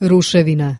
ruševina.